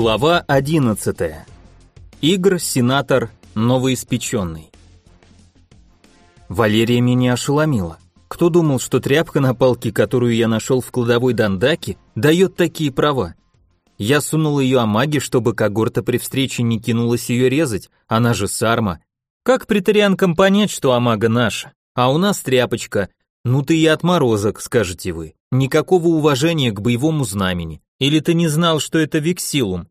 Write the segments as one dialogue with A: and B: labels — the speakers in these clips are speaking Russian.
A: Глава 11. Игр сенатор новоиспеченный. Валерия меня ошеломила. Кто думал, что тряпка на палке, которую я нашел в кладовой Дандаки, дает такие права? Я сунул ее о маге, чтобы когорта при встрече не кинулась ее резать, она же сарма. Как претарианкам понять, что амага наша? А у нас тряпочка. Ну ты и отморозок, скажете вы. Никакого уважения к боевому знамени. Или ты не знал, что это Виксилум?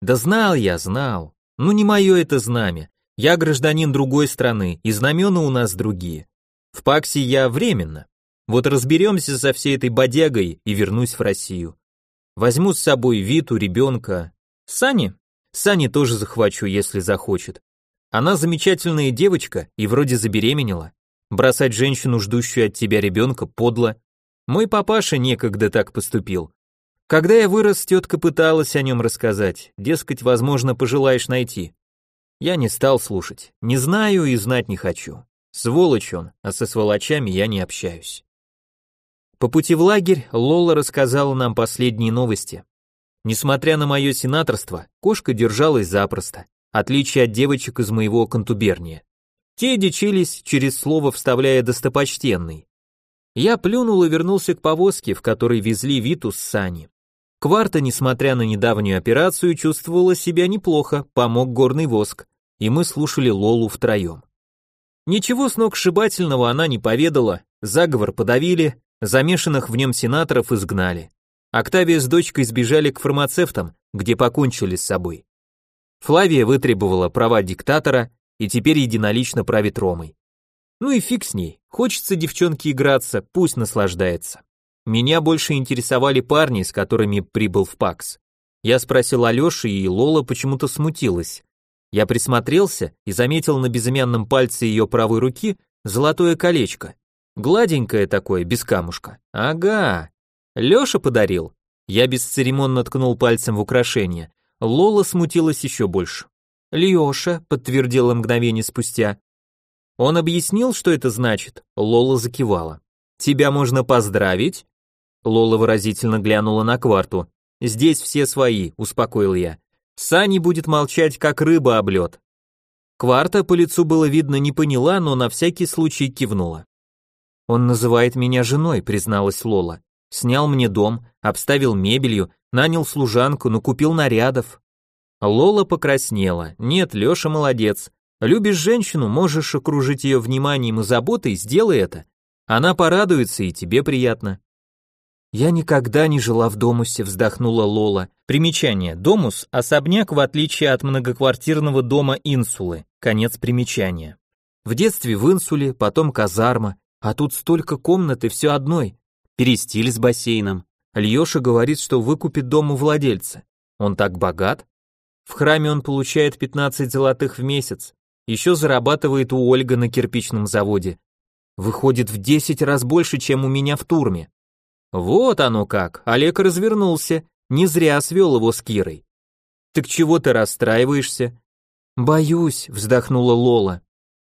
A: Да знал я, знал. Ну не мое это знамя. Я гражданин другой страны, и знамена у нас другие. В Паксе я временно. Вот разберемся со всей этой бодягой и вернусь в Россию. Возьму с собой Виту, ребенка. Сани? Сани тоже захвачу, если захочет. Она замечательная девочка и вроде забеременела. Бросать женщину, ждущую от тебя ребенка, подло. Мой папаша некогда так поступил. Когда я вырос, тетка пыталась о нем рассказать, дескать, возможно, пожелаешь найти. Я не стал слушать, не знаю и знать не хочу. Сволочь он, а со сволочами я не общаюсь. По пути в лагерь Лола рассказала нам последние новости. Несмотря на мое сенаторство, кошка держалась запросто, отличие от девочек из моего контуберния. Те дичились, через слово вставляя достопочтенный. Я плюнул и вернулся к повозке, в которой везли Виту с Сани. Кварта, несмотря на недавнюю операцию, чувствовала себя неплохо, помог горный воск, и мы слушали Лолу втроем. Ничего сногсшибательного она не поведала, заговор подавили, замешанных в нем сенаторов изгнали. Октавия с дочкой сбежали к фармацевтам, где покончили с собой. Флавия вытребовала права диктатора и теперь единолично правит Ромой. Ну и фиг с ней, хочется девчонке играться, пусть наслаждается. Меня больше интересовали парни, с которыми прибыл в ПАКС. Я спросил Алёши, и Лола почему-то смутилась. Я присмотрелся и заметил на безымянном пальце ее правой руки золотое колечко. Гладенькое такое, без камушка. Ага. Лёша подарил. Я бесцеремонно ткнул пальцем в украшение. Лола смутилась еще больше. «Лёша», — подтвердила мгновение спустя. Он объяснил, что это значит. Лола закивала. «Тебя можно поздравить?» Лола выразительно глянула на кварту. «Здесь все свои», — успокоил я. «Сани будет молчать, как рыба об лед». Кварта по лицу было видно не поняла, но на всякий случай кивнула. «Он называет меня женой», — призналась Лола. «Снял мне дом, обставил мебелью, нанял служанку, накупил нарядов». Лола покраснела. «Нет, Леша молодец. Любишь женщину, можешь окружить ее вниманием и заботой, сделай это. Она порадуется, и тебе приятно. «Я никогда не жила в Домусе», — вздохнула Лола. Примечание. Домус — особняк, в отличие от многоквартирного дома Инсулы. Конец примечания. В детстве в Инсуле, потом казарма, а тут столько комнат и все одной. Перестиль с бассейном. Льеша говорит, что выкупит дом у владельца. Он так богат? В храме он получает 15 золотых в месяц. Еще зарабатывает у Ольга на кирпичном заводе. Выходит в 10 раз больше, чем у меня в Турме. Вот оно как, Олег развернулся, не зря свел его с Кирой. Так чего ты расстраиваешься? Боюсь, вздохнула Лола.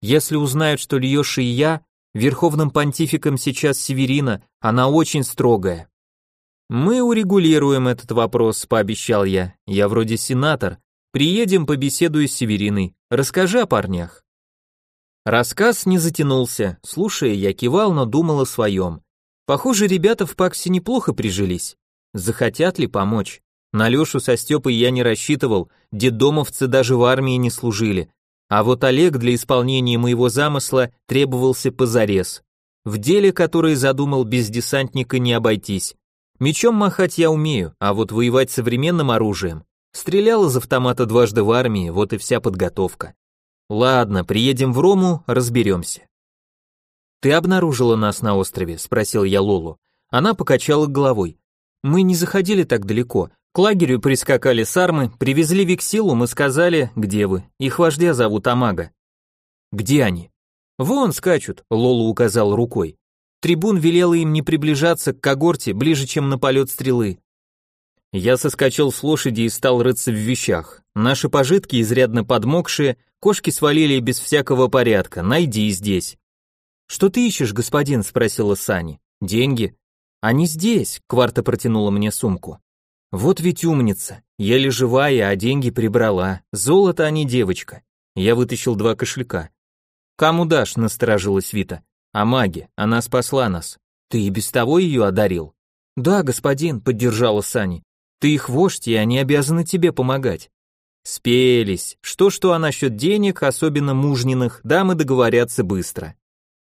A: Если узнают, что Льеша и я, верховным понтификом сейчас Северина, она очень строгая. Мы урегулируем этот вопрос, пообещал я. Я вроде сенатор. Приедем, побеседую с Севериной. Расскажи о парнях. Рассказ не затянулся. Слушая, я кивал, но думал о своем. Похоже, ребята в Паксе неплохо прижились. Захотят ли помочь? На Лешу со Степой я не рассчитывал, детдомовцы даже в армии не служили. А вот Олег для исполнения моего замысла требовался позарез. В деле, которое задумал без десантника, не обойтись. Мечом махать я умею, а вот воевать современным оружием. Стрелял из автомата дважды в армии, вот и вся подготовка. Ладно, приедем в Рому, разберемся. «Ты обнаружила нас на острове?» – спросил я Лолу. Она покачала головой. «Мы не заходили так далеко. К лагерю прискакали сармы, привезли Виксилу, мы сказали, где вы. Их вождя зовут Амага». «Где они?» «Вон скачут», – Лолу указал рукой. Трибун велел им не приближаться к когорте ближе, чем на полет стрелы. Я соскочил с лошади и стал рыться в вещах. Наши пожитки, изрядно подмокшие, кошки свалили без всякого порядка, найди здесь. «Что ты ищешь, господин?» — спросила Сани. «Деньги». «Они здесь», — Кварта протянула мне сумку. Вот ведь умница. Еле живая, а деньги прибрала. Золото, а не девочка. Я вытащил два кошелька. Кому дашь, насторожилась Вита. А маги, она спасла нас. Ты и без того ее одарил. Да, господин, поддержала Сани. Ты их вождь, и они обязаны тебе помогать. Спелись. Что-что, а насчет денег, особенно мужниных, дамы договорятся быстро.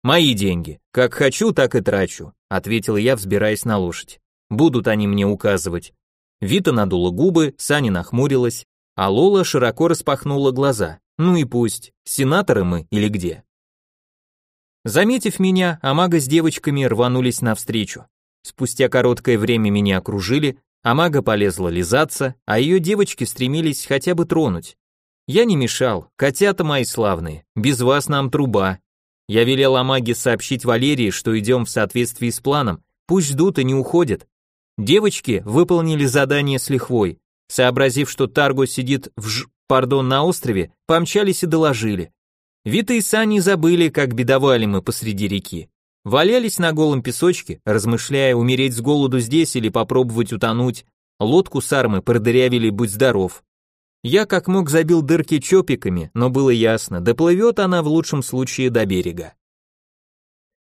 A: Мои деньги. Как хочу, так и трачу, ответил я, взбираясь на лошадь. Будут они мне указывать. Вита надула губы, Сани нахмурилась, а Лола широко распахнула глаза. Ну и пусть, сенаторы мы или где. Заметив меня, Амага с девочками рванулись навстречу. Спустя короткое время меня окружили, Амага полезла лизаться, а ее девочки стремились хотя бы тронуть. Я не мешал, котята мои славные, без вас нам труба. Я велел Амаге сообщить Валерии, что идем в соответствии с планом, пусть ждут и не уходят. Девочки выполнили задание с лихвой. Сообразив, что Тарго сидит в ж... пардон, на острове, помчались и доложили. Вита и Сани забыли, как бедовали мы посреди реки. Валялись на голом песочке, размышляя, умереть с голоду здесь или попробовать утонуть. Лодку с армы продырявили, будь здоров. Я как мог забил дырки чопиками, но было ясно, доплывет она в лучшем случае до берега.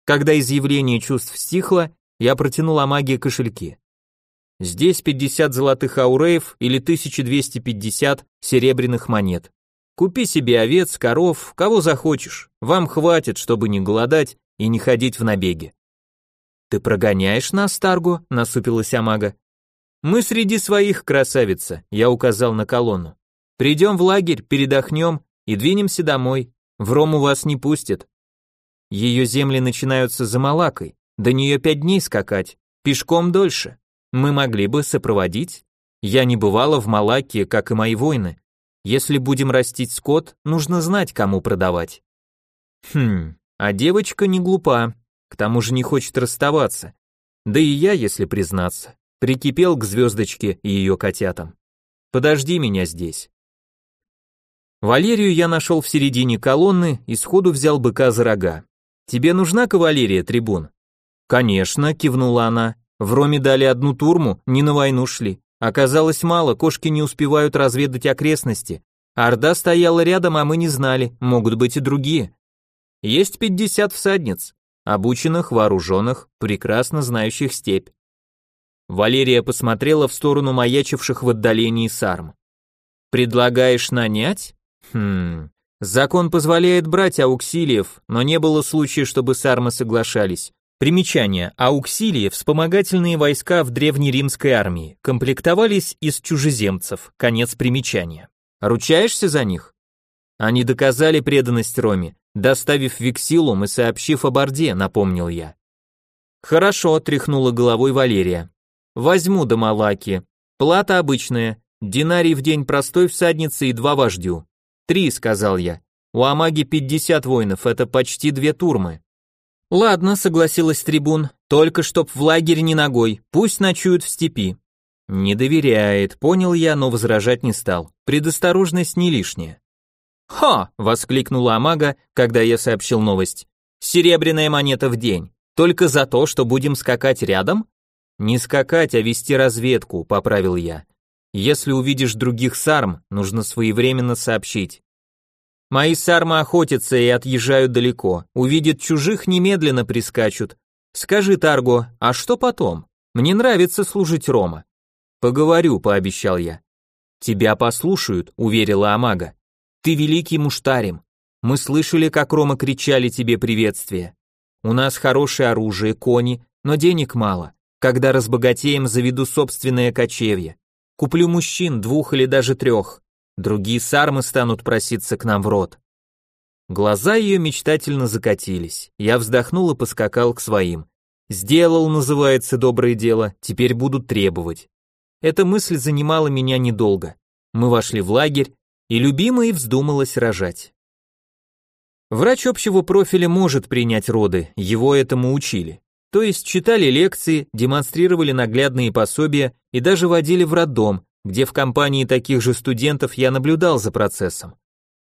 A: Когда изъявление чувств стихло, я протянул Амаге кошельки. Здесь 50 золотых ауреев или 1250 серебряных монет. Купи себе овец, коров, кого захочешь. Вам хватит, чтобы не голодать и не ходить в набеги. Ты прогоняешь нас, Таргу? насупилась Амага. Мы среди своих, красавица, я указал на колонну. Придем в лагерь, передохнем и двинемся домой. В Рому вас не пустят. Ее земли начинаются за Малакой, до нее пять дней скакать, пешком дольше. Мы могли бы сопроводить. Я не бывала в Малакии, как и мои воины. Если будем растить скот, нужно знать, кому продавать. Хм, а девочка не глупа, к тому же не хочет расставаться. Да и я, если признаться, прикипел к звездочке и ее котятам. Подожди меня здесь. Валерию я нашел в середине колонны и сходу взял быка за рога. Тебе нужна кавалерия, трибун? Конечно, кивнула она. В Роме дали одну турму, не на войну шли. Оказалось мало, кошки не успевают разведать окрестности. Орда стояла рядом, а мы не знали, могут быть и другие. Есть пятьдесят всадниц, обученных, вооруженных, прекрасно знающих степь. Валерия посмотрела в сторону маячивших в отдалении сарм. «Предлагаешь нанять?» «Хм... Закон позволяет брать ауксилиев, но не было случая, чтобы сармы соглашались. Примечание. Ауксилии – вспомогательные войска в древнеримской армии, комплектовались из чужеземцев. Конец примечания. Ручаешься за них? Они доказали преданность Роме, доставив Виксилум и сообщив об Орде, напомнил я. Хорошо, тряхнула головой Валерия. Возьму до Малаки. Плата обычная. Динарий в день простой всадницы и два вождю. Три, сказал я. У Амаги пятьдесят воинов, это почти две турмы. Ладно, согласилась трибун, только чтоб в лагерь не ногой, пусть ночуют в степи. Не доверяет, понял я, но возражать не стал. Предосторожность не лишняя. «Ха!» — воскликнула Амага, когда я сообщил новость. «Серебряная монета в день. Только за то, что будем скакать рядом?» «Не скакать, а вести разведку», — поправил я. «Если увидишь других сарм, нужно своевременно сообщить. Мои сармы охотятся и отъезжают далеко, увидят чужих, немедленно прискачут. Скажи, Тарго, а что потом? Мне нравится служить Рома. Поговорю, пообещал я. Тебя послушают, уверила Амага. Ты великий муштарим. Мы слышали, как Рома кричали тебе приветствие. У нас хорошее оружие, кони, но денег мало. Когда разбогатеем, заведу собственное кочевье. Куплю мужчин, двух или даже трех. Другие сармы станут проситься к нам в рот. Глаза ее мечтательно закатились. Я вздохнул и поскакал к своим. Сделал, называется, доброе дело, теперь будут требовать. Эта мысль занимала меня недолго. Мы вошли в лагерь, и любимой вздумалась рожать. Врач общего профиля может принять роды, его этому учили. То есть читали лекции, демонстрировали наглядные пособия и даже водили в роддом, где в компании таких же студентов я наблюдал за процессом.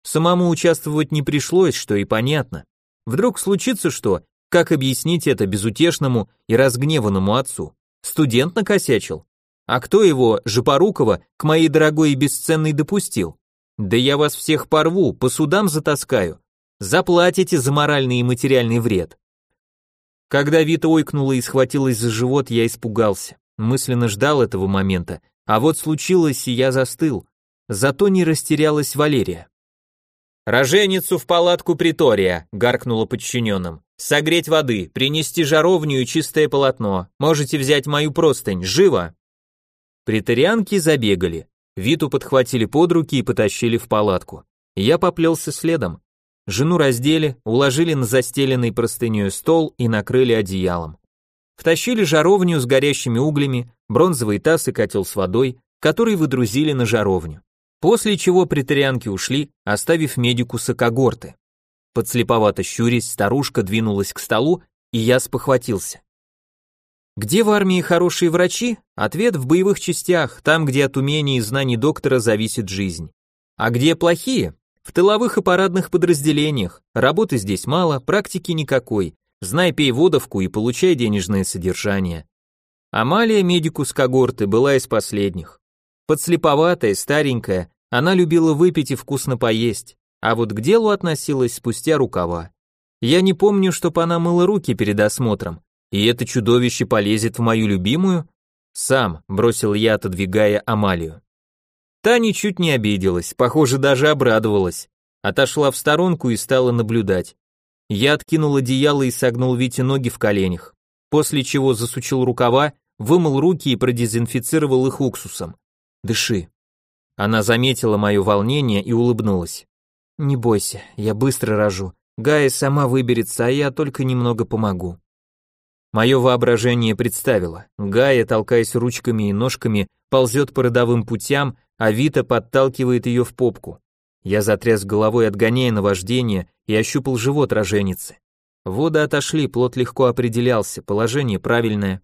A: Самому участвовать не пришлось, что и понятно. Вдруг случится что, как объяснить это безутешному и разгневанному отцу? Студент накосячил. А кто его, Жопорукова, к моей дорогой и бесценной допустил? Да я вас всех порву, по судам затаскаю. Заплатите за моральный и материальный вред. Когда Вита ойкнула и схватилась за живот, я испугался. Мысленно ждал этого момента. А вот случилось, и я застыл. Зато не растерялась Валерия. «Роженицу в палатку притория», — гаркнула подчиненным. «Согреть воды, принести жаровню и чистое полотно. Можете взять мою простынь, живо!» Притарианки забегали. Виту подхватили под руки и потащили в палатку. Я поплелся следом. Жену раздели, уложили на застеленный простыней стол и накрыли одеялом. Втащили жаровню с горящими углями, бронзовый таз и котел с водой, который выдрузили на жаровню. После чего притарианки ушли, оставив медикуса когорты. Подслеповато щурясь, старушка двинулась к столу, и я спохватился. Где в армии хорошие врачи? Ответ в боевых частях, там, где от умений и знаний доктора зависит жизнь. А где плохие? В тыловых и парадных подразделениях. Работы здесь мало, практики никакой. Знай, пей водовку и получай денежное содержание. Амалия, медикус когорты, была из последних. Подслеповатая, старенькая, она любила выпить и вкусно поесть, а вот к делу относилась спустя рукава. Я не помню, чтоб она мыла руки перед осмотром, и это чудовище полезет в мою любимую? Сам, бросил я, отодвигая Амалию. Та ничуть не обиделась, похоже, даже обрадовалась. Отошла в сторонку и стала наблюдать. Я откинул одеяло и согнул Вите ноги в коленях, после чего засучил рукава, вымыл руки и продезинфицировал их уксусом. Дыши. Она заметила мое волнение и улыбнулась. Не бойся, я быстро рожу. Гая сама выберется, а я только немного помогу. Мое воображение представило. Гая, толкаясь ручками и ножками, ползет по родовым путям, а Вита подталкивает ее в попку. Я затряс головой, отгоняя наваждение, и ощупал живот роженицы. Воды отошли, плод легко определялся, положение правильное.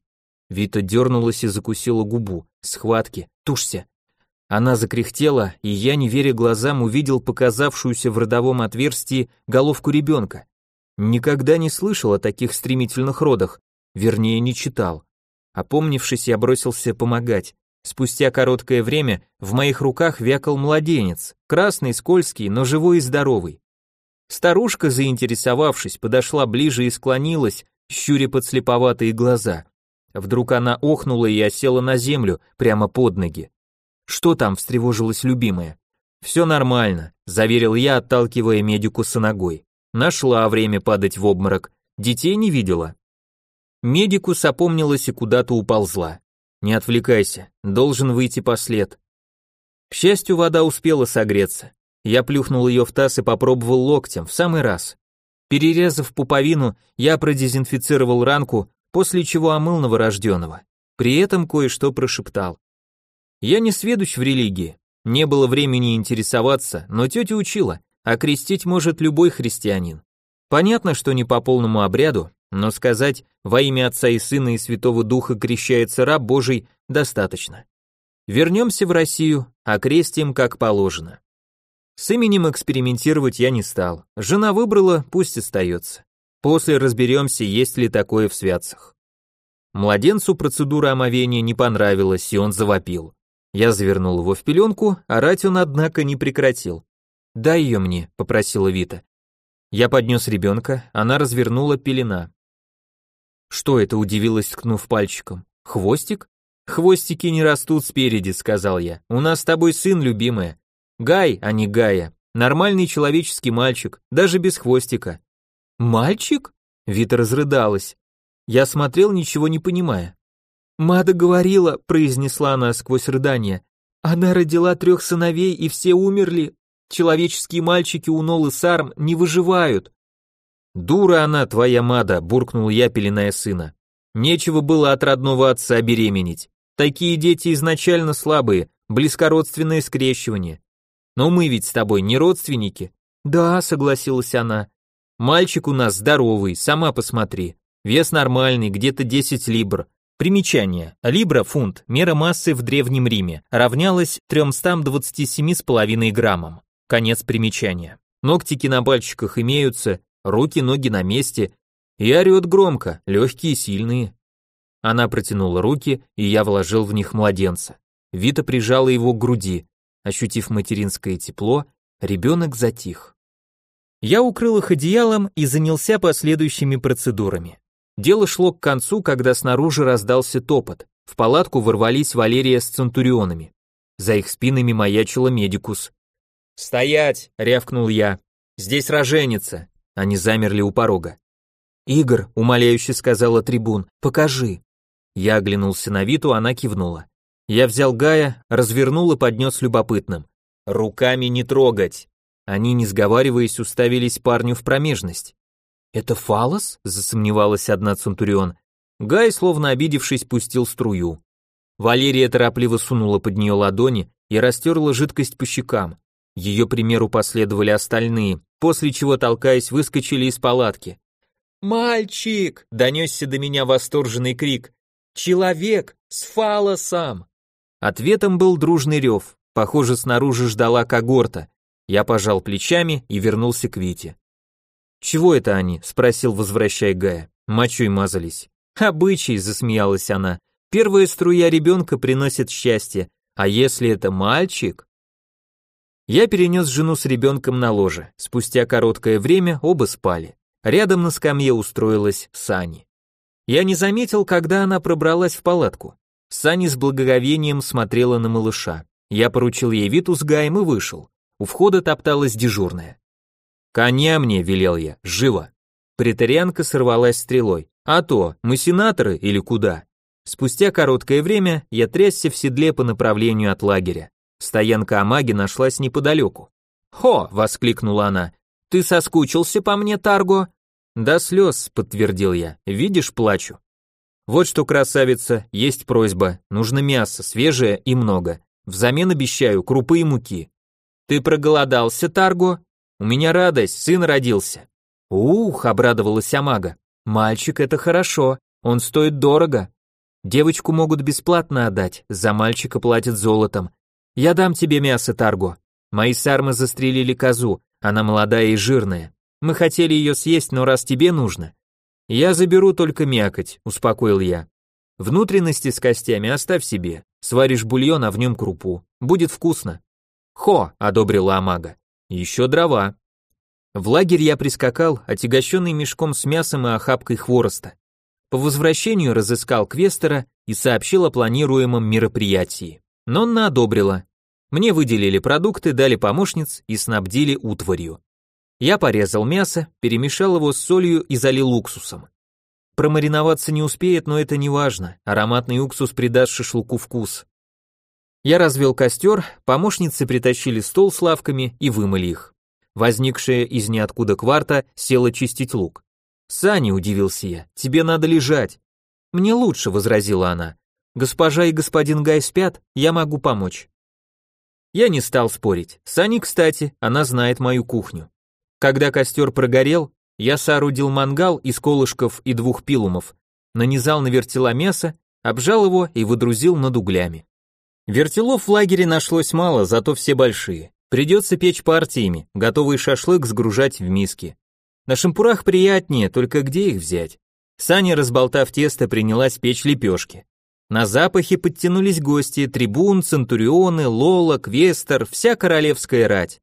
A: Вита дернулась и закусила губу. Схватки. Тушься. Она закряхтела, и я, не веря глазам, увидел показавшуюся в родовом отверстии головку ребенка. Никогда не слышал о таких стремительных родах, вернее, не читал. Опомнившись, я бросился помогать. Спустя короткое время в моих руках вякал младенец, красный, скользкий, но живой и здоровый. Старушка, заинтересовавшись, подошла ближе и склонилась, щуря подслеповатые глаза. Вдруг она охнула и осела на землю, прямо под ноги. «Что там?» – встревожилась любимая. «Все нормально», – заверил я, отталкивая медикуса ногой. Нашла время падать в обморок. Детей не видела. Медикус опомнилась и куда-то уползла. «Не отвлекайся, должен выйти послед». К счастью, вода успела согреться. Я плюхнул ее в таз и попробовал локтем, в самый раз. Перерезав пуповину, я продезинфицировал ранку, после чего омыл новорожденного. При этом кое-что прошептал. Я не сведущ в религии, не было времени интересоваться, но тетя учила, а крестить может любой христианин. Понятно, что не по полному обряду, но сказать «во имя Отца и Сына и Святого Духа крещается раб Божий» достаточно. Вернемся в Россию, а крестим как положено. С именем экспериментировать я не стал. Жена выбрала, пусть остается. После разберемся, есть ли такое в святцах. Младенцу процедура омовения не понравилась, и он завопил. Я завернул его в пеленку, орать он, однако, не прекратил. «Дай ее мне», — попросила Вита. Я поднес ребенка, она развернула пелена. «Что это?» — удивилась, ткнув пальчиком. «Хвостик?» «Хвостики не растут спереди», — сказал я. «У нас с тобой сын, любимая. Гай, а не Гая. Нормальный человеческий мальчик, даже без хвостика. «Мальчик?» Вита разрыдалась. Я смотрел, ничего не понимая. «Мада говорила», — произнесла она сквозь рыдание. «Она родила трех сыновей, и все умерли. Человеческие мальчики у Нолы Сарм не выживают». «Дура она, твоя Мада», — буркнул я, пеленая сына. «Нечего было от родного отца беременеть. Такие дети изначально слабые, близкородственное скрещивание. Но мы ведь с тобой не родственники». «Да», — согласилась она. Мальчик у нас здоровый, сама посмотри. Вес нормальный, где-то 10 либр. Примечание. Либра, фунт, мера массы в Древнем Риме, равнялась 327,5 граммам. Конец примечания. Ногтики на пальчиках имеются, руки, ноги на месте. И орет громко, легкие, сильные. Она протянула руки, и я вложил в них младенца. Вита прижала его к груди. Ощутив материнское тепло, ребенок затих. Я укрыл их одеялом и занялся последующими процедурами. Дело шло к концу, когда снаружи раздался топот. В палатку ворвались Валерия с центурионами. За их спинами маячила медикус. «Стоять!» — рявкнул я. «Здесь роженица!» Они замерли у порога. «Игорь», — умоляюще сказала трибун, — «покажи». Я оглянулся на Виту, она кивнула. Я взял Гая, развернул и поднес любопытным. «Руками не трогать!» Они, не сговариваясь, уставились парню в промежность. «Это фалос?» — засомневалась одна Центурион. Гай, словно обидевшись, пустил струю. Валерия торопливо сунула под нее ладони и растерла жидкость по щекам. Ее примеру последовали остальные, после чего, толкаясь, выскочили из палатки. «Мальчик!» — донесся до меня восторженный крик. «Человек! С фалосом!» Ответом был дружный рев. Похоже, снаружи ждала когорта. Я пожал плечами и вернулся к Вите. «Чего это они?» — спросил, возвращая Гая. Мочой мазались. «Обычай», — засмеялась она. «Первая струя ребенка приносит счастье, а если это мальчик?» Я перенес жену с ребенком на ложе. Спустя короткое время оба спали. Рядом на скамье устроилась Сани. Я не заметил, когда она пробралась в палатку. Сани с благоговением смотрела на малыша. Я поручил ей Виту с Гаем и вышел. У входа топталась дежурная. «Коня мне», — велел я, — «живо». Претарианка сорвалась стрелой. «А то, мы сенаторы или куда?» Спустя короткое время я трясся в седле по направлению от лагеря. Стоянка Амаги нашлась неподалеку. «Хо!» — воскликнула она. «Ты соскучился по мне, Тарго?» «До слез», — подтвердил я. «Видишь, плачу». «Вот что, красавица, есть просьба. Нужно мясо, свежее и много. Взамен обещаю крупы и муки». «Ты проголодался, Тарго?» «У меня радость, сын родился». «Ух», — обрадовалась Амага. «Мальчик — это хорошо, он стоит дорого. Девочку могут бесплатно отдать, за мальчика платят золотом. Я дам тебе мясо, Тарго. Мои сармы застрелили козу, она молодая и жирная. Мы хотели ее съесть, но раз тебе нужно. Я заберу только мякоть, успокоил я. Внутренности с костями оставь себе. Сваришь бульон, а в нем крупу. Будет вкусно. Хо, одобрила Амага. Еще дрова. В лагерь я прискакал, отягощенный мешком с мясом и охапкой хвороста. По возвращению разыскал Квестера и сообщил о планируемом мероприятии. Нонна одобрила. Мне выделили продукты, дали помощниц и снабдили утварью. Я порезал мясо, перемешал его с солью и залил уксусом. Промариноваться не успеет, но это не важно. Ароматный уксус придаст шашлыку вкус. Я развел костер, помощницы притащили стол с лавками и вымыли их. Возникшая из ниоткуда кварта села чистить лук. «Саня», — удивился я, — «тебе надо лежать». «Мне лучше», — возразила она. «Госпожа и господин Гай спят, я могу помочь». Я не стал спорить. Сани, кстати, она знает мою кухню. Когда костер прогорел, я соорудил мангал из колышков и двух пилумов, нанизал на вертела мясо, обжал его и выдрузил над углями. Вертелов в лагере нашлось мало, зато все большие. Придется печь партиями, готовый шашлык сгружать в миски. На шампурах приятнее, только где их взять? Саня, разболтав тесто, принялась печь лепешки. На запахе подтянулись гости, трибун, центурионы, лола, квестер, вся королевская рать.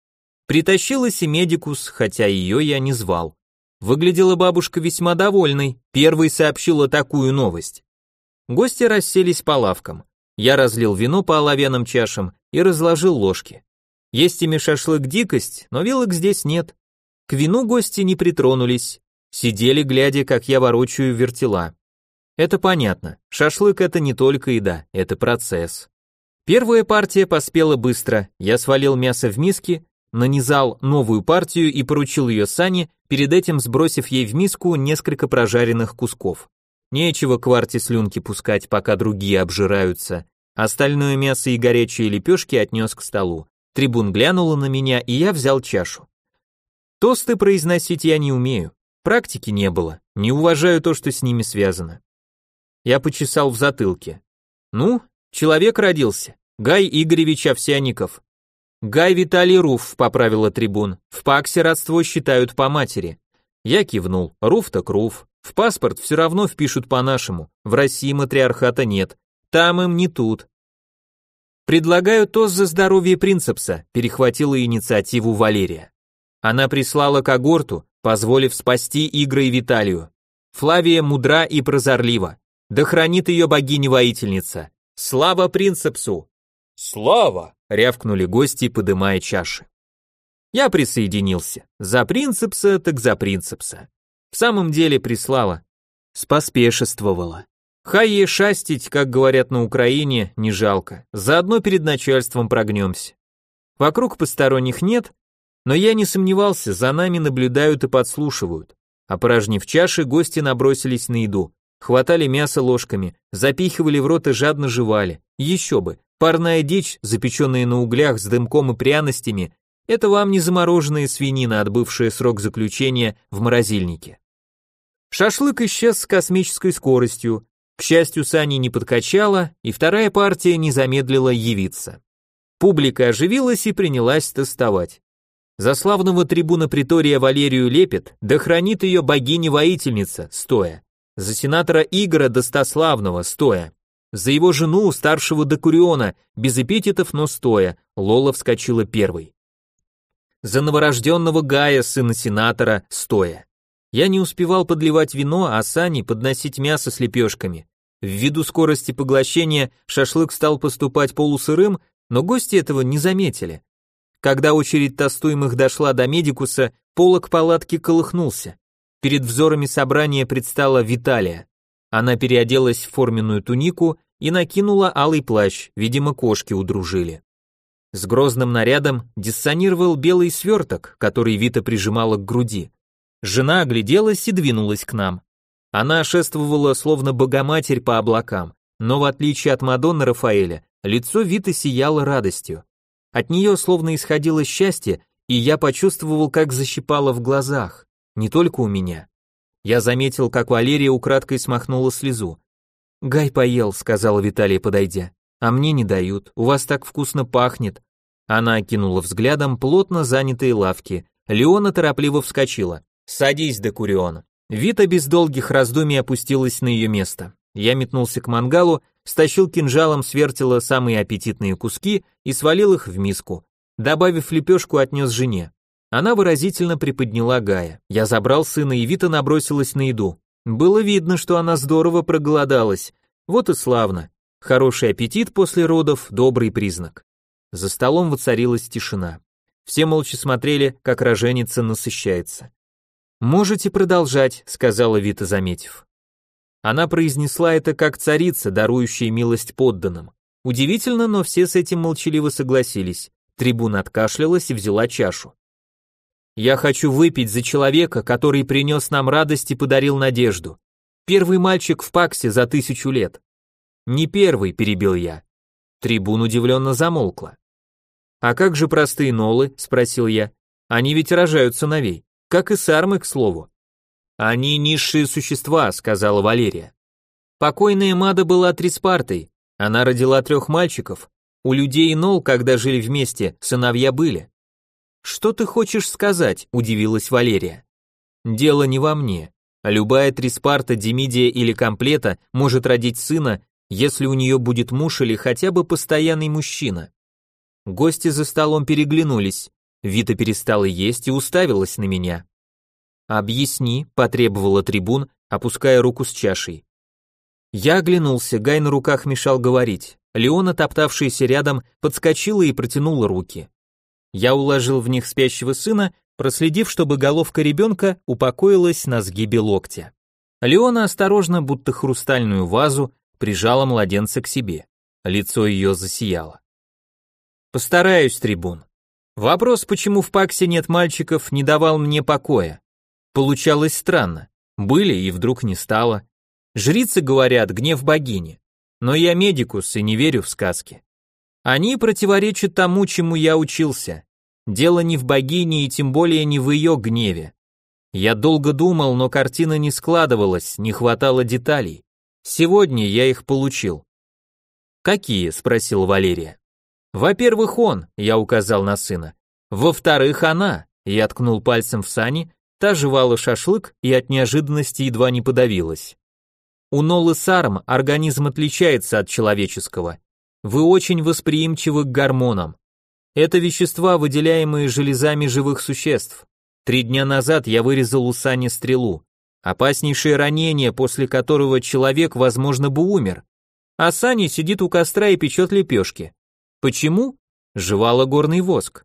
A: Притащилась и медикус, хотя ее я не звал. Выглядела бабушка весьма довольной, первой сообщила такую новость. Гости расселись по лавкам. Я разлил вино по оловянным чашам и разложил ложки. Есть ими шашлык дикость, но вилок здесь нет. К вину гости не притронулись, сидели, глядя, как я ворочаю вертела. Это понятно, шашлык это не только еда, это процесс. Первая партия поспела быстро, я свалил мясо в миски, нанизал новую партию и поручил ее Сане, перед этим сбросив ей в миску несколько прожаренных кусков. Нечего кварте слюнки пускать, пока другие обжираются. Остальное мясо и горячие лепешки отнес к столу. Трибун глянула на меня, и я взял чашу. Тосты произносить я не умею, практики не было, не уважаю то, что с ними связано. Я почесал в затылке. Ну, человек родился, Гай Игоревич Овсяников, Гай Виталий Руф, поправила трибун. В Паксе родство считают по матери. Я кивнул. Руф так Руф. В паспорт все равно впишут по-нашему, в России матриархата нет, там им не тут. Предлагаю тост за здоровье принцепса, перехватила инициативу Валерия. Она прислала когорту, позволив спасти Игра и Виталию. Флавия мудра и прозорлива. Да хранит ее богиня-воительница. Слава принцепсу! Слава! рявкнули гости, подымая чаши. Я присоединился. За принцепса, так за принцепса. В самом деле прислала. Споспешествовала. Хай шастить, как говорят на Украине, не жалко. Заодно перед начальством прогнемся. Вокруг посторонних нет, но я не сомневался, за нами наблюдают и подслушивают. Опорожнив чаши, гости набросились на еду. Хватали мясо ложками, запихивали в рот и жадно жевали. Еще бы, парная дичь, запеченная на углях с дымком и пряностями, это вам не замороженная свинина, отбывшая срок заключения в морозильнике. Шашлык исчез с космической скоростью. К счастью, Сани не подкачала, и вторая партия не замедлила явиться. Публика оживилась и принялась тестовать. За славного трибуна притория Валерию Лепет, да хранит ее богиня-воительница, стоя. За сенатора Игора Достославного, стоя. За его жену, старшего Докуриона, без эпитетов, но стоя, Лола вскочила первой. За новорожденного Гая, сына сенатора, стоя. Я не успевал подливать вино, а Сани подносить мясо с лепешками. Ввиду скорости поглощения шашлык стал поступать полусырым, но гости этого не заметили. Когда очередь тостуемых дошла до медикуса, полок палатки колыхнулся. Перед взорами собрания предстала Виталия. Она переоделась в форменную тунику и накинула алый плащ, видимо, кошки удружили. С грозным нарядом диссонировал белый сверток, который Вита прижимала к груди. Жена огляделась и двинулась к нам. Она шествовала словно богоматерь по облакам, но в отличие от Мадонны Рафаэля, лицо Виты сияло радостью. От нее словно исходило счастье, и я почувствовал, как защипало в глазах, не только у меня. Я заметил, как Валерия украдкой смахнула слезу. «Гай поел», — сказала Виталия, подойдя. «А мне не дают, у вас так вкусно пахнет». Она окинула взглядом плотно занятые лавки. Леона торопливо вскочила. «Садись, Декурион». Вита без долгих раздумий опустилась на ее место. Я метнулся к мангалу, стащил кинжалом с самые аппетитные куски и свалил их в миску. Добавив лепешку, отнес жене. Она выразительно приподняла Гая. Я забрал сына, и Вита набросилась на еду. Было видно, что она здорово проголодалась. Вот и славно. Хороший аппетит после родов – добрый признак. За столом воцарилась тишина. Все молча смотрели, как роженица насыщается. «Можете продолжать», — сказала Вита, заметив. Она произнесла это как царица, дарующая милость подданным. Удивительно, но все с этим молчаливо согласились. Трибун откашлялась и взяла чашу. «Я хочу выпить за человека, который принес нам радость и подарил надежду. Первый мальчик в Паксе за тысячу лет». «Не первый», — перебил я. Трибун удивленно замолкла. «А как же простые нолы?» — спросил я. «Они ведь рожают сыновей, как и сармы, к слову». «Они низшие существа», — сказала Валерия. Покойная Мада была Триспартой, она родила трех мальчиков. У людей Нол, когда жили вместе, сыновья были. «Что ты хочешь сказать?» – удивилась Валерия. «Дело не во мне. Любая Триспарта, Демидия или Комплета может родить сына, если у нее будет муж или хотя бы постоянный мужчина». Гости за столом переглянулись. Вита перестала есть и уставилась на меня. «Объясни», — потребовала трибун, опуская руку с чашей. Я оглянулся, Гай на руках мешал говорить. Леона, топтавшаяся рядом, подскочила и протянула руки. Я уложил в них спящего сына, проследив, чтобы головка ребенка упокоилась на сгибе локтя. Леона осторожно, будто хрустальную вазу, прижала младенца к себе. Лицо ее засияло. «Постараюсь, трибун. Вопрос, почему в Паксе нет мальчиков, не давал мне покоя. Получалось странно. Были и вдруг не стало. Жрицы говорят, гнев богини. Но я медикус и не верю в сказки. Они противоречат тому, чему я учился. Дело не в богине и тем более не в ее гневе. Я долго думал, но картина не складывалась, не хватало деталей. Сегодня я их получил. Какие? спросил Валерия. Во-первых, он, я указал на сына. Во-вторых, она, я ткнул пальцем в сани, Та жевала шашлык и от неожиданности едва не подавилась. У Нолы Сарм организм отличается от человеческого. Вы очень восприимчивы к гормонам. Это вещества, выделяемые железами живых существ. Три дня назад я вырезал у Сани стрелу. Опаснейшее ранение, после которого человек, возможно, бы умер. А Сани сидит у костра и печет лепешки. Почему? Жевала горный воск.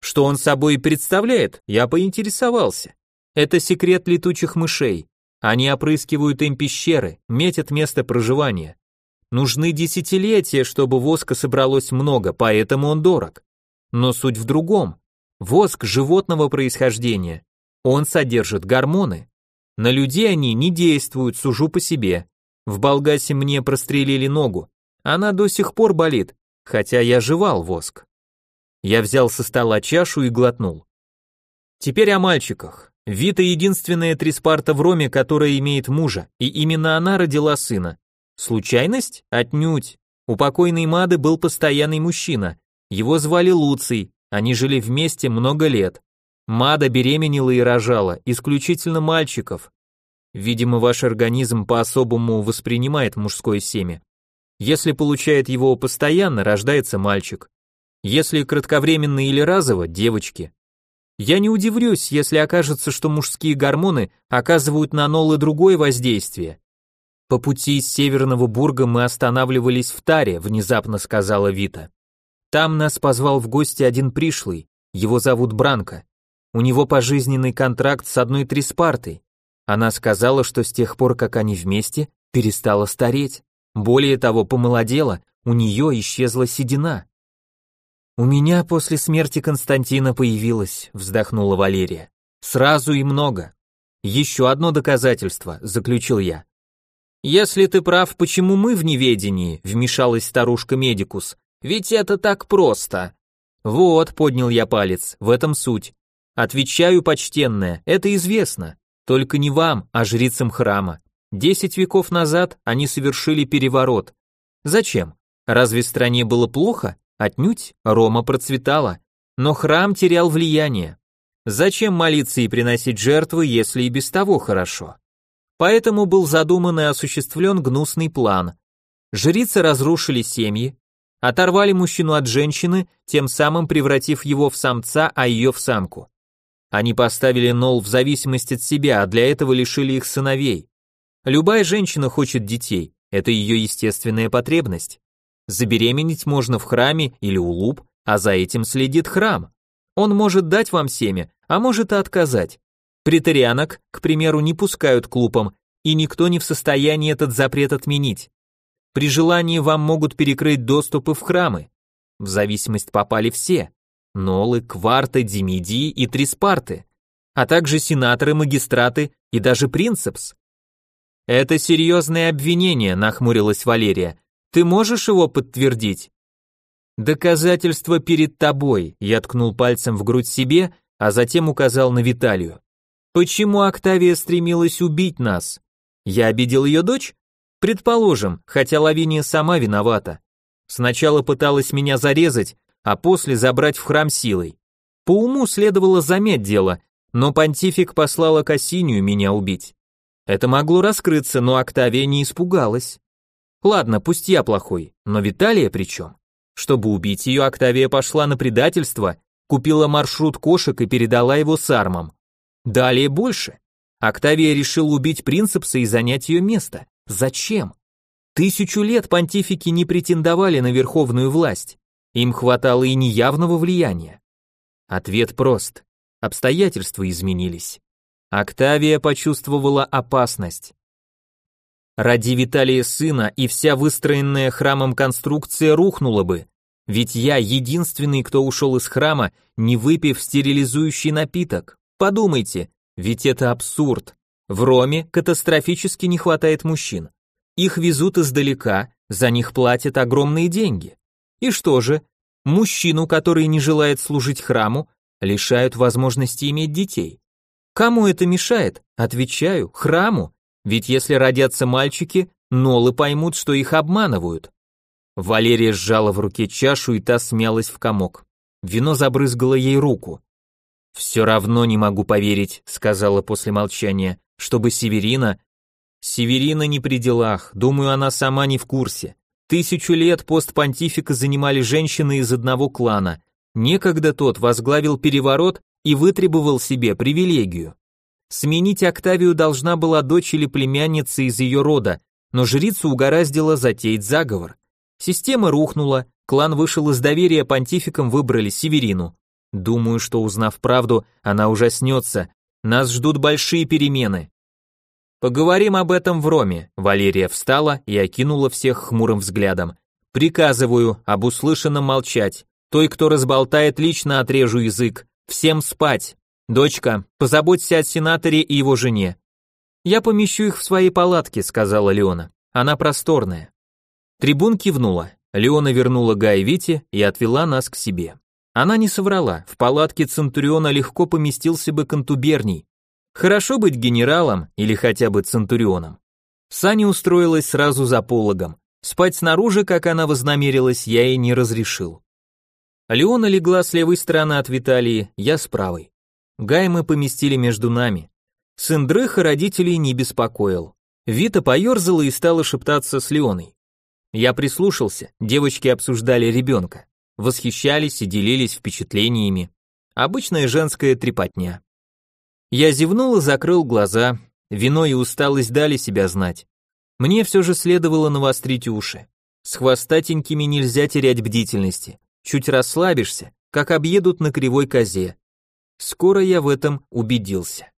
A: Что он собой представляет, я поинтересовался. Это секрет летучих мышей. Они опрыскивают им пещеры, метят место проживания. Нужны десятилетия, чтобы воска собралось много, поэтому он дорог. Но суть в другом. Воск животного происхождения. Он содержит гормоны. На людей они не действуют, сужу по себе. В Болгасе мне прострелили ногу. Она до сих пор болит, хотя я жевал воск. Я взял со стола чашу и глотнул. Теперь о мальчиках. Вита единственная Триспарта в Роме, которая имеет мужа, и именно она родила сына. Случайность? Отнюдь. У покойной Мады был постоянный мужчина. Его звали Луций, они жили вместе много лет. Мада беременела и рожала, исключительно мальчиков. Видимо, ваш организм по-особому воспринимает мужское семя. Если получает его постоянно, рождается мальчик. Если кратковременно или разово – девочки. Я не удивлюсь, если окажется, что мужские гормоны оказывают на Нолы другое воздействие. По пути из Северного Бурга мы останавливались в Таре, внезапно сказала Вита. Там нас позвал в гости один пришлый, его зовут Бранко. У него пожизненный контракт с одной Триспартой. Она сказала, что с тех пор, как они вместе, перестала стареть. Более того, помолодела, у нее исчезла седина. «У меня после смерти Константина появилась», — вздохнула Валерия. «Сразу и много. Еще одно доказательство», — заключил я. «Если ты прав, почему мы в неведении?» — вмешалась старушка-медикус. «Ведь это так просто». «Вот», — поднял я палец, — «в этом суть. Отвечаю, почтенная, это известно. Только не вам, а жрицам храма. Десять веков назад они совершили переворот. Зачем? Разве стране было плохо? Отнюдь, Рома процветала, но храм терял влияние. Зачем молиться и приносить жертвы, если и без того хорошо? Поэтому был задуман и осуществлен гнусный план. Жрицы разрушили семьи, оторвали мужчину от женщины, тем самым превратив его в самца, а ее в самку. Они поставили Нол в зависимость от себя, а для этого лишили их сыновей. Любая женщина хочет детей, это ее естественная потребность. Забеременеть можно в храме или у луп, а за этим следит храм. Он может дать вам семя, а может и отказать. Притарианок, к примеру, не пускают к лупам, и никто не в состоянии этот запрет отменить. При желании вам могут перекрыть доступы в храмы. В зависимость попали все. Нолы, Кварты, Демидии и Триспарты, а также сенаторы, магистраты и даже принцепс. Это серьезное обвинение, нахмурилась Валерия. Ты можешь его подтвердить? Доказательство перед тобой, я ткнул пальцем в грудь себе, а затем указал на Виталию. Почему Октавия стремилась убить нас? Я обидел ее дочь? Предположим, хотя Лавиния сама виновата. Сначала пыталась меня зарезать, а после забрать в храм силой. По уму следовало замять дело, но понтифик послала Кассинию меня убить. Это могло раскрыться, но Октавия не испугалась. Ладно, пусть я плохой, но Виталия при чем? Чтобы убить ее, Октавия пошла на предательство, купила маршрут кошек и передала его сармам. Далее больше. Октавия решил убить принцепса и занять ее место. Зачем? Тысячу лет понтифики не претендовали на верховную власть. Им хватало и неявного влияния. Ответ прост. Обстоятельства изменились. Октавия почувствовала опасность. Ради Виталия сына и вся выстроенная храмом конструкция рухнула бы, ведь я единственный, кто ушел из храма, не выпив стерилизующий напиток. Подумайте, ведь это абсурд. В Роме катастрофически не хватает мужчин. Их везут издалека, за них платят огромные деньги. И что же? Мужчину, который не желает служить храму, лишают возможности иметь детей. Кому это мешает? Отвечаю, храму. Ведь если родятся мальчики, нолы поймут, что их обманывают. Валерия сжала в руке чашу, и та смялась в комок. Вино забрызгало ей руку. «Все равно не могу поверить», — сказала после молчания, «чтобы Северина...» «Северина не при делах, думаю, она сама не в курсе. Тысячу лет пост понтифика занимали женщины из одного клана. Некогда тот возглавил переворот и вытребовал себе привилегию. Сменить Октавию должна была дочь или племянница из ее рода, но жрицу угораздило затеять заговор. Система рухнула, клан вышел из доверия понтификам, выбрали Северину. Думаю, что узнав правду, она ужаснется. Нас ждут большие перемены. Поговорим об этом в Роме. Валерия встала и окинула всех хмурым взглядом. Приказываю об услышанном молчать. Той, кто разболтает, лично отрежу язык. Всем спать. Дочка, позаботься о сенаторе и его жене. Я помещу их в своей палатке, сказала Леона. Она просторная. Трибун кивнула. Леона вернула Гай Вити и отвела нас к себе. Она не соврала, в палатке Центуриона легко поместился бы контуберний. Хорошо быть генералом или хотя бы Центурионом. Саня устроилась сразу за пологом. Спать снаружи, как она вознамерилась, я ей не разрешил. Леона легла с левой стороны от Виталии, я с правой. Гай мы поместили между нами. Сын Дрыха родителей не беспокоил. Вита поерзала и стала шептаться с Леоной. Я прислушался, девочки обсуждали ребенка восхищались и делились впечатлениями. Обычная женская трепотня. Я зевнул и закрыл глаза, вино и усталость дали себя знать. Мне все же следовало навострить уши. С хвостатенькими нельзя терять бдительности. Чуть расслабишься, как объедут на кривой козе. Скоро я в этом убедился.